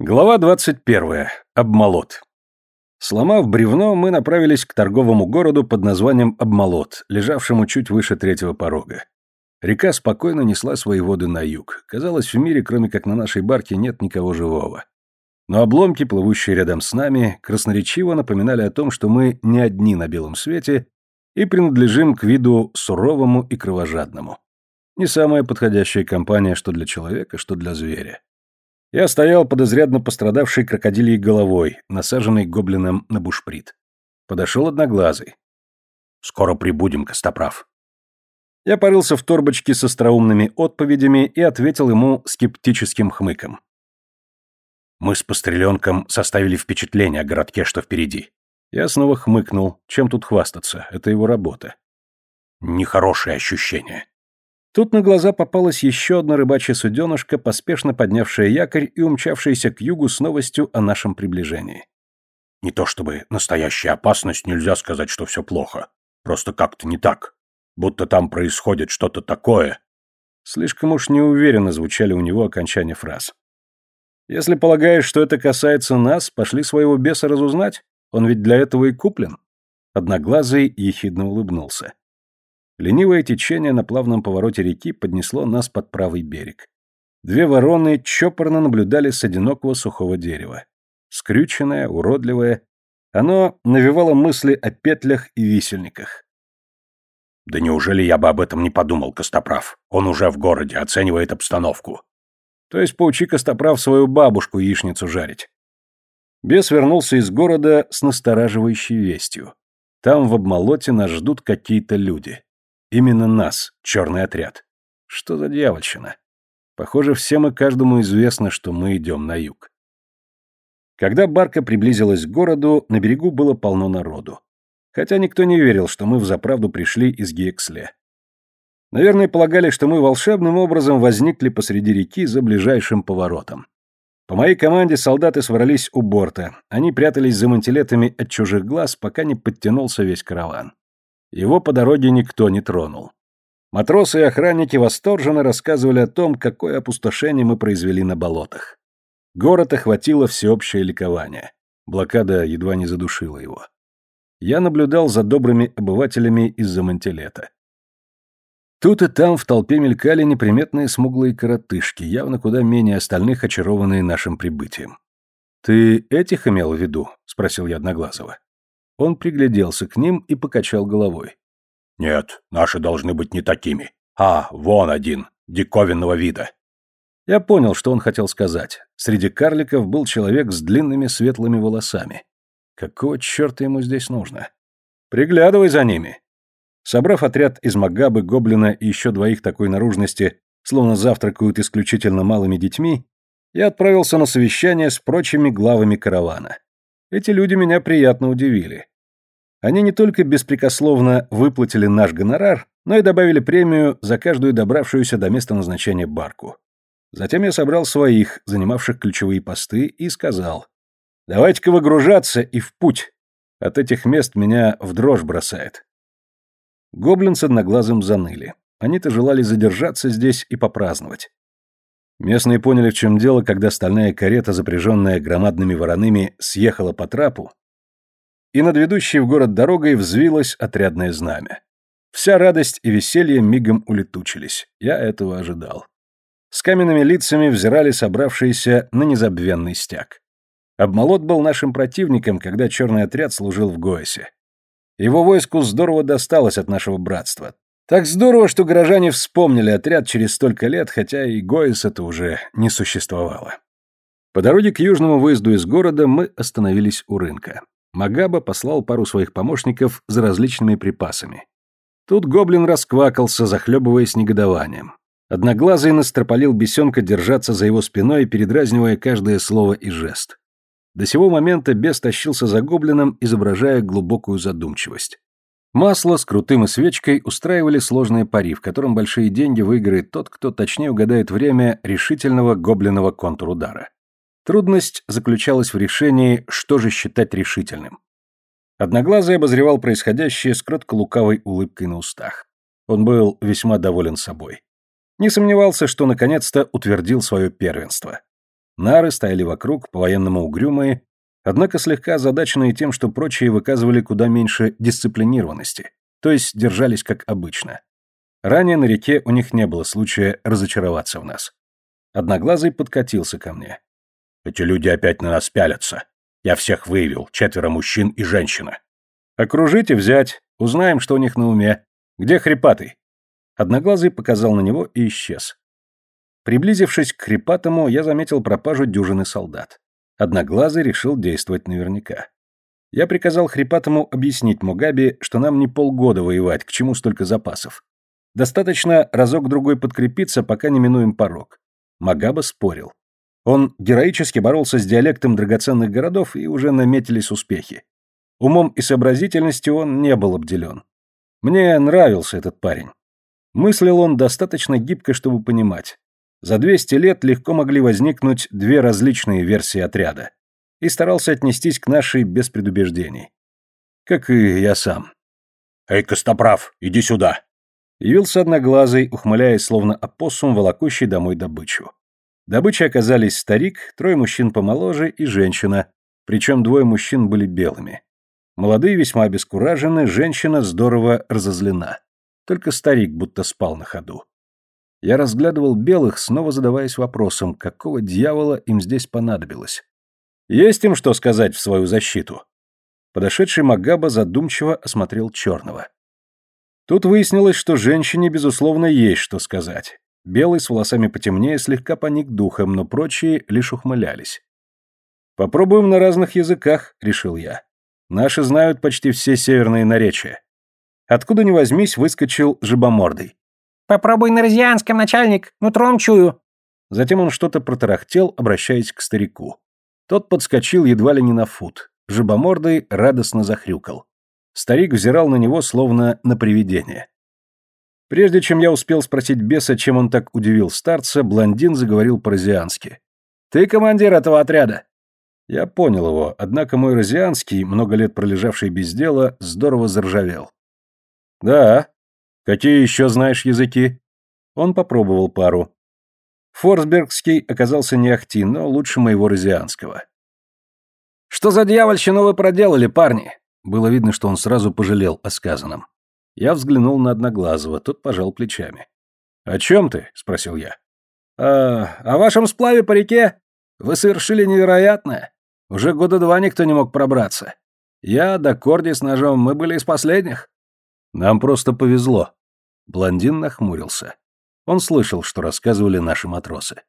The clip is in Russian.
Глава 21. Обмолот. Сломав бревно, мы направились к торговому городу под названием Обмолот, лежавшему чуть выше третьего порога. Река спокойно несла свои воды на юг. Казалось, в мире, кроме как на нашей барке, нет никого живого. Но обломки, плывущие рядом с нами, красноречиво напоминали о том, что мы не одни на белом свете и принадлежим к виду суровому и кровожадному. Не самая подходящая компания что для человека, что для зверя. Я стоял под изрядно пострадавшей крокодилией головой, насаженной гоблином на бушприт. Подошел одноглазый. «Скоро прибудем, Костоправ». Я порылся в торбочке с остроумными отповедями и ответил ему скептическим хмыком. Мы с постреленком составили впечатление о городке, что впереди. Я снова хмыкнул. Чем тут хвастаться? Это его работа. Нехорошее ощущение. Тут на глаза попалась еще одна рыбачья суденышка, поспешно поднявшая якорь и умчавшаяся к югу с новостью о нашем приближении. Не то чтобы настоящая опасность, нельзя сказать, что все плохо. Просто как-то не так. Будто там происходит что-то такое. Слишком уж неуверенно звучали у него окончания фраз. Если полагаешь, что это касается нас, пошли своего беса разузнать. Он ведь для этого и куплен. Одноглазый ехидно улыбнулся. Ленивое течение на плавном повороте реки поднесло нас под правый берег. Две вороны чопорно наблюдали с одинокого сухого дерева. Скрюченное, уродливое, оно навевало мысли о петлях и висельниках. «Да неужели я бы об этом не подумал, Костоправ? Он уже в городе, оценивает обстановку». «То есть поучи Костоправ свою бабушку яичницу жарить». Бес вернулся из города с настораживающей вестью. Там в обмолоте нас ждут какие-то люди. Именно нас, черный отряд. Что за дьявольщина? Похоже, всем и каждому известно, что мы идем на юг. Когда барка приблизилась к городу, на берегу было полно народу. Хотя никто не верил, что мы взаправду пришли из Гиексле. Наверное, полагали, что мы волшебным образом возникли посреди реки за ближайшим поворотом. По моей команде солдаты сворались у борта. Они прятались за мантилетами от чужих глаз, пока не подтянулся весь караван. Его по дороге никто не тронул. Матросы и охранники восторженно рассказывали о том, какое опустошение мы произвели на болотах. Город охватило всеобщее ликование. Блокада едва не задушила его. Я наблюдал за добрыми обывателями из-за мантилета. Тут и там в толпе мелькали неприметные смуглые коротышки, явно куда менее остальных очарованные нашим прибытием. «Ты этих имел в виду?» — спросил я Одноглазого. Он пригляделся к ним и покачал головой. «Нет, наши должны быть не такими. А, вон один, диковинного вида». Я понял, что он хотел сказать. Среди карликов был человек с длинными светлыми волосами. Какого черта ему здесь нужно? Приглядывай за ними. Собрав отряд из Магабы, Гоблина и еще двоих такой наружности, словно завтракают исключительно малыми детьми, я отправился на совещание с прочими главами каравана. Эти люди меня приятно удивили. Они не только беспрекословно выплатили наш гонорар, но и добавили премию за каждую добравшуюся до места назначения барку. Затем я собрал своих, занимавших ключевые посты, и сказал, «Давайте-ка выгружаться и в путь. От этих мест меня в дрожь бросает». Гоблин с одноглазым заныли. Они-то желали задержаться здесь и попраздновать. Местные поняли, в чем дело, когда стальная карета, запряженная громадными вороными, съехала по трапу, и над ведущей в город дорогой взвилось отрядное знамя. Вся радость и веселье мигом улетучились. Я этого ожидал. С каменными лицами взирали собравшиеся на незабвенный стяг. Обмолот был нашим противником, когда черный отряд служил в Гоэсе. Его войску здорово досталось от нашего братства. Так здорово, что горожане вспомнили отряд через столько лет, хотя и Гоэс это уже не существовало. По дороге к южному выезду из города мы остановились у рынка. Магаба послал пару своих помощников за различными припасами. Тут гоблин расквакался, захлебываясь негодованием. Одноглазый настропалил бесенка держаться за его спиной, передразнивая каждое слово и жест. До сего момента бес тащился за гоблином, изображая глубокую задумчивость. Масло с крутым и свечкой устраивали сложные пари, в котором большие деньги выиграет тот, кто точнее угадает время решительного гоблиного контрудара. Трудность заключалась в решении, что же считать решительным. Одноглазый обозревал происходящее с кротко-лукавой улыбкой на устах. Он был весьма доволен собой. Не сомневался, что наконец-то утвердил свое первенство. Нары стояли вокруг, по-военному угрюмые, однако слегка озадаченные тем, что прочие выказывали куда меньше дисциплинированности, то есть держались как обычно. Ранее на реке у них не было случая разочароваться в нас. Одноглазый подкатился ко мне. «Эти люди опять на нас пялятся. Я всех выявил, четверо мужчин и женщина. Окружите взять, узнаем, что у них на уме. Где хрипатый?» Одноглазый показал на него и исчез. Приблизившись к хрипатому, я заметил пропажу дюжины солдат. Одноглазый решил действовать наверняка. Я приказал хрипатому объяснить Мугаби, что нам не полгода воевать, к чему столько запасов. Достаточно разок-другой подкрепиться, пока не минуем порог. Магаба спорил. Он героически боролся с диалектом драгоценных городов, и уже наметились успехи. Умом и сообразительностью он не был обделен. Мне нравился этот парень. Мыслил он достаточно гибко, чтобы понимать. За 200 лет легко могли возникнуть две различные версии отряда. И старался отнестись к нашей без предубеждений. Как и я сам. «Эй, Костоправ, иди сюда!» Явился одноглазый, ухмыляясь, словно опоссум, волокущий домой добычу. Добычей оказались старик, трое мужчин помоложе и женщина, причем двое мужчин были белыми. Молодые весьма обескуражены, женщина здорово разозлена. Только старик будто спал на ходу. Я разглядывал белых, снова задаваясь вопросом, какого дьявола им здесь понадобилось. Есть им что сказать в свою защиту? Подошедший Магаба задумчиво осмотрел черного. Тут выяснилось, что женщине, безусловно, есть что сказать. Белый с волосами потемнее слегка поник духом, но прочие лишь ухмылялись. «Попробуем на разных языках», — решил я. Наши знают почти все северные наречия. Откуда ни возьмись, выскочил жабомордый. «Попробуй на розианском, начальник, нутром чую». Затем он что-то протарахтел, обращаясь к старику. Тот подскочил едва ли не на фут. Жабомордый радостно захрюкал. Старик взирал на него, словно на привидение. Прежде чем я успел спросить беса, чем он так удивил старца, блондин заговорил по-розиански. «Ты командир этого отряда?» Я понял его, однако мой розианский, много лет пролежавший без дела, здорово заржавел. «Да. Какие еще знаешь языки?» Он попробовал пару. Форсбергский оказался не ахти, но лучше моего розианского. «Что за дьявольщину вы проделали, парни?» Было видно, что он сразу пожалел о сказанном. Я взглянул на Одноглазого, тот пожал плечами. «О чем ты?» — спросил я. «А, о вашем сплаве по реке. Вы совершили невероятное. Уже года два никто не мог пробраться. Я да Корди с ножом, мы были из последних. Нам просто повезло. Блондин нахмурился. Он слышал, что рассказывали наши матросы.